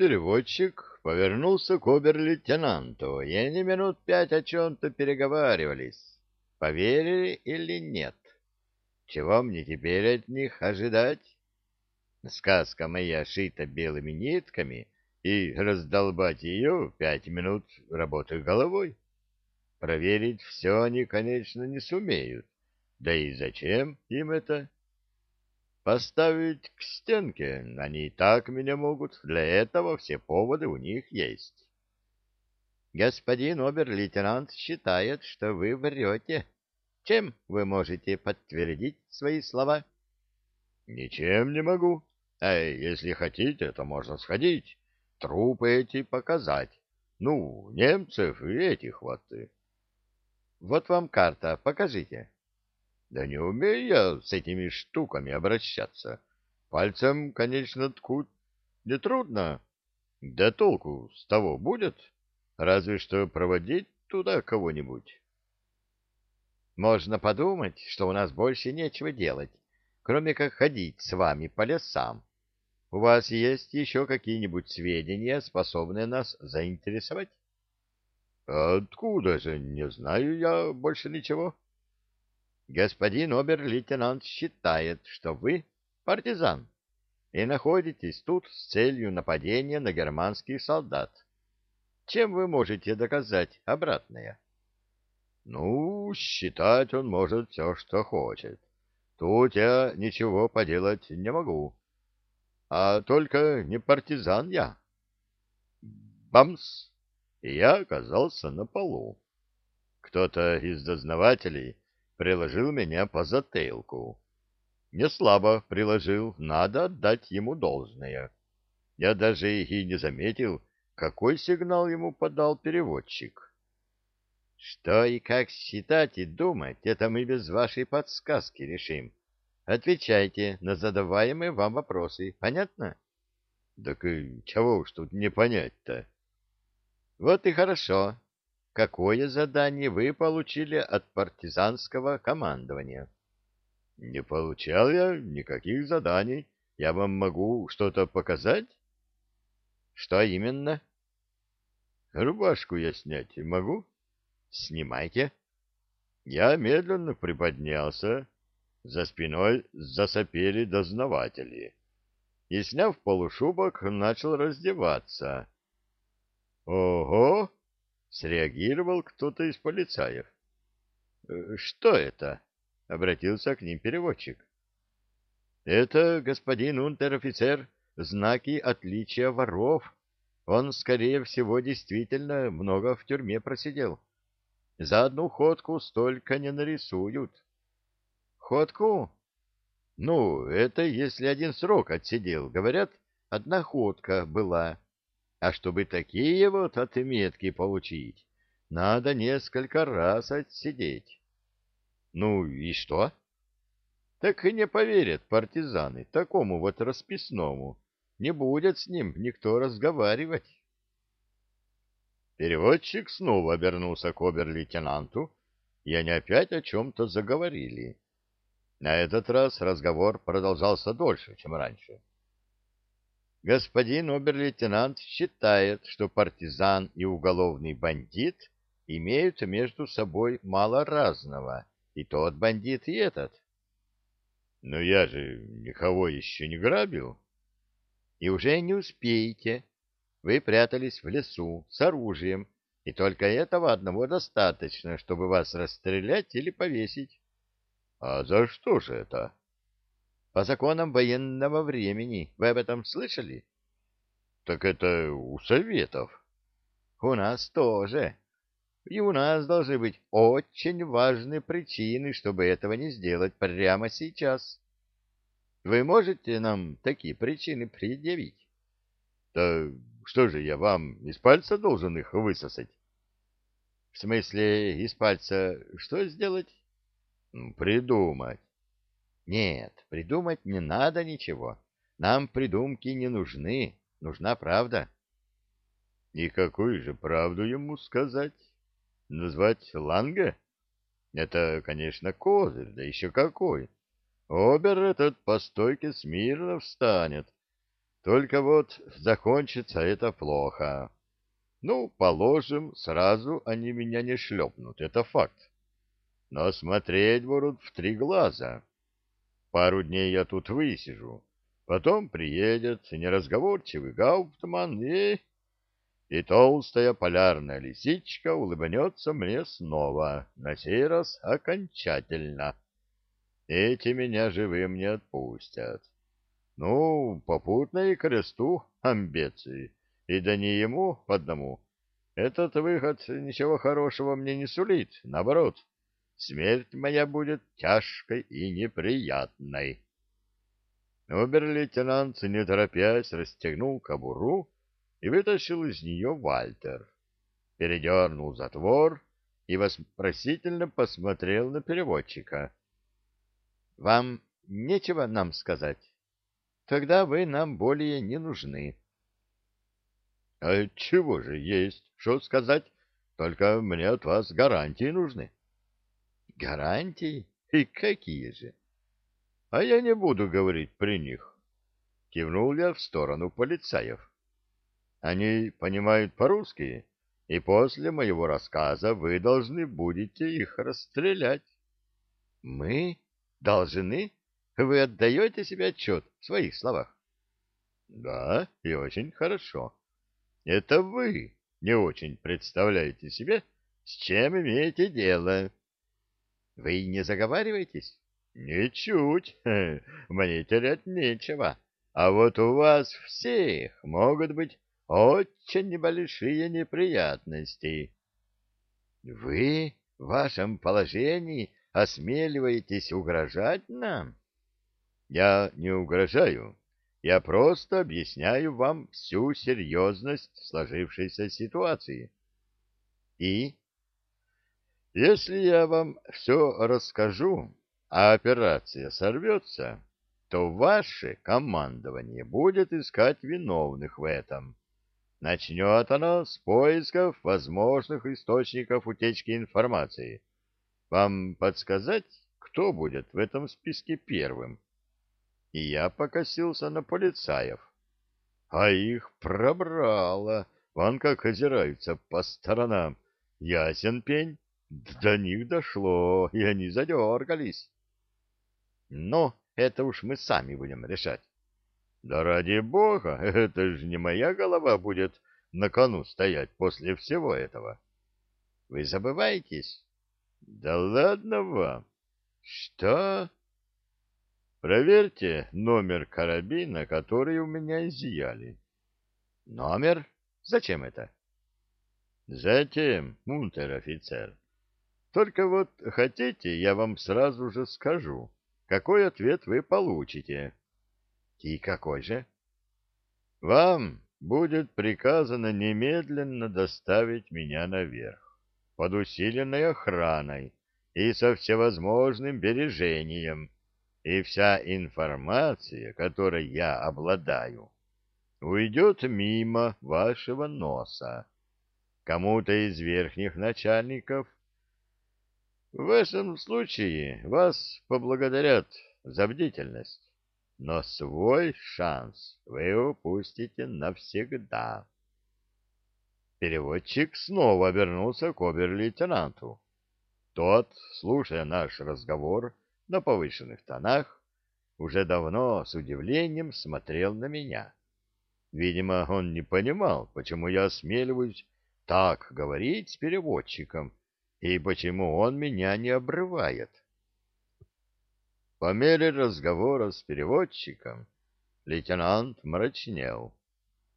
переводчик повернулся к обер-лейтенанту, и они минут пять о чем-то переговаривались. Поверили или нет? Чего мне теперь от них ожидать? Сказка моя шита белыми нитками, и раздолбать ее пять минут работы головой. Проверить все они, конечно, не сумеют. Да и зачем им это? Поставить к стенке они и так меня могут. Для этого все поводы у них есть. Господин обер-лейтенант считает, что вы врете. Чем вы можете подтвердить свои слова? Ничем не могу. А если хотите, то можно сходить, трупы эти показать. Ну, немцев и этих вот. Вот вам карта, покажите. Да не умею я с этими штуками обращаться. Пальцем, конечно, ткут нетрудно. Да толку с того будет, разве что проводить туда кого-нибудь. Можно подумать, что у нас больше нечего делать, кроме как ходить с вами по лесам. У вас есть еще какие-нибудь сведения, способные нас заинтересовать? Откуда же? Не знаю я больше ничего. — господин обер-лейтенант считает, что вы партизан и находитесь тут с целью нападения на германских солдат. Чем вы можете доказать обратное? Ну, считать он может все, что хочет. Тут я ничего поделать не могу. А только не партизан я. Бамс! И я оказался на полу. Кто-то из дознавателей приложил меня по затылку. Не слабо приложил, надо отдать ему должное. Я даже и не заметил, какой сигнал ему подал переводчик. Что и как считать и думать, это мы без вашей подсказки решим. Отвечайте на задаваемые вам вопросы. Понятно? Так и чего уж тут не понять-то? Вот и хорошо какое задание вы получили от партизанского командования? — Не получал я никаких заданий. Я вам могу что-то показать? — Что именно? — Рубашку я снять могу? — Снимайте. Я медленно приподнялся. За спиной засопели дознаватели. И, сняв полушубок, начал раздеваться. — Ого! Среагировал кто-то из полицаев. «Э, «Что это?» — обратился к ним переводчик. «Это, господин унтер-офицер, знаки отличия воров. Он, скорее всего, действительно много в тюрьме просидел. За одну ходку столько не нарисуют». «Ходку?» «Ну, это если один срок отсидел. Говорят, одна ходка была». А чтобы такие вот отметки получить, надо несколько раз отсидеть. Ну и что? Так и не поверят партизаны такому вот расписному. Не будет с ним никто разговаривать. Переводчик снова обернулся к обер-лейтенанту, и они опять о чем-то заговорили. На этот раз разговор продолжался дольше, чем раньше. — господин обер-лейтенант считает, что партизан и уголовный бандит имеют между собой мало разного, и тот бандит, и этот. Но я же никого еще не грабил. И уже не успеете. Вы прятались в лесу с оружием, и только этого одного достаточно, чтобы вас расстрелять или повесить. А за что же это? По законам военного времени. Вы об этом слышали? Так это у Советов. У нас тоже. И у нас должны быть очень важные причины, чтобы этого не сделать прямо сейчас. Вы можете нам такие причины предъявить? Да что же я вам из пальца должен их высосать? В смысле, из пальца что сделать? Придумать. Нет, придумать не надо ничего. Нам придумки не нужны, нужна правда. И какую же правду ему сказать? Назвать Ланга? Это, конечно, козырь, да еще какой. Обер этот по стойке смирно встанет. Только вот закончится это плохо. Ну, положим, сразу они меня не шлепнут, это факт. Но смотреть будут в три глаза. Пару дней я тут высижу. Потом приедет неразговорчивый Гауптман и... И толстая полярная лисичка улыбнется мне снова, на сей раз окончательно. Эти меня живым не отпустят. Ну, попутно и кресту амбиции. И да не ему одному. Этот выход ничего хорошего мне не сулит, наоборот. Смерть моя будет тяжкой и неприятной. Обер-лейтенант, не торопясь, расстегнул кобуру и вытащил из нее Вальтер. Передернул затвор и вопросительно посмотрел на переводчика. — Вам нечего нам сказать? Тогда вы нам более не нужны. — А чего же есть, что сказать? Только мне от вас гарантии нужны. — Гарантии? И какие же? — А я не буду говорить при них. Кивнул я в сторону полицаев. Они понимают по-русски, и после моего рассказа вы должны будете их расстрелять. — Мы? Должны? Вы отдаете себе отчет в своих словах? Да, и очень хорошо. Это вы не очень представляете себе, с чем имеете дело. Вы не заговариваетесь? Ничуть. Мне терять нечего. А вот у вас всех могут быть очень небольшие неприятности. Вы в вашем положении осмеливаетесь угрожать нам? Я не угрожаю. Я просто объясняю вам всю серьезность сложившейся ситуации. И? Если я вам все расскажу, а операция сорвется, то ваше командование будет искать виновных в этом. Начнет оно с поисков возможных источников утечки информации. Вам подсказать, кто будет в этом списке первым? и я покосился на полицаев. А их пробрало, вон как озираются по сторонам. Ясен пень, до них дошло, и они задергались. Ну, это уж мы сами будем решать. Да ради бога, это же не моя голова будет на кону стоять после всего этого. Вы забываетесь? Да ладно вам. Что? Проверьте номер карабина, который у меня изъяли. Номер? Зачем это? Затем, унтер-офицер. Только вот хотите, я вам сразу же скажу, какой ответ вы получите. И какой же? Вам будет приказано немедленно доставить меня наверх, под усиленной охраной и со всевозможным бережением, и вся информация, которой я обладаю, уйдет мимо вашего носа, кому-то из верхних начальников. В этом случае вас поблагодарят за бдительность, но свой шанс вы упустите навсегда. Переводчик снова обернулся к обер-лейтенанту. Тот, слушая наш разговор, на повышенных тонах, уже давно с удивлением смотрел на меня. Видимо, он не понимал, почему я осмеливаюсь так говорить с переводчиком и почему он меня не обрывает. По мере разговора с переводчиком лейтенант мрачнел.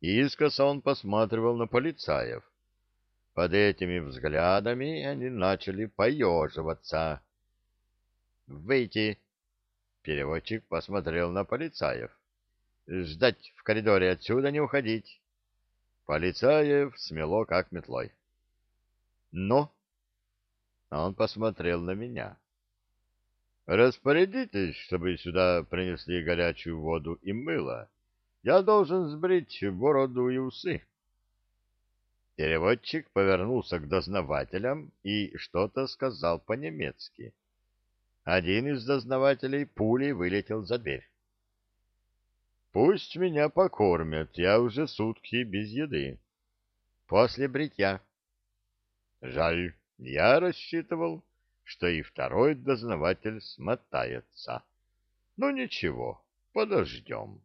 Искоса он посматривал на полицаев. Под этими взглядами они начали поеживаться. «Выйти!» Переводчик посмотрел на полицаев. «Ждать в коридоре отсюда, не уходить!» Полицаев смело как метлой. «Ну?» Он посмотрел на меня. «Распорядитесь, чтобы сюда принесли горячую воду и мыло. Я должен сбрить бороду и усы». Переводчик повернулся к дознавателям и что-то сказал по-немецки. — один из дознавателей пулей вылетел за дверь. Пусть меня покормят, я уже сутки без еды. После бритья. Жаль, я рассчитывал, что и второй дознаватель смотается. Ну ничего, подождем.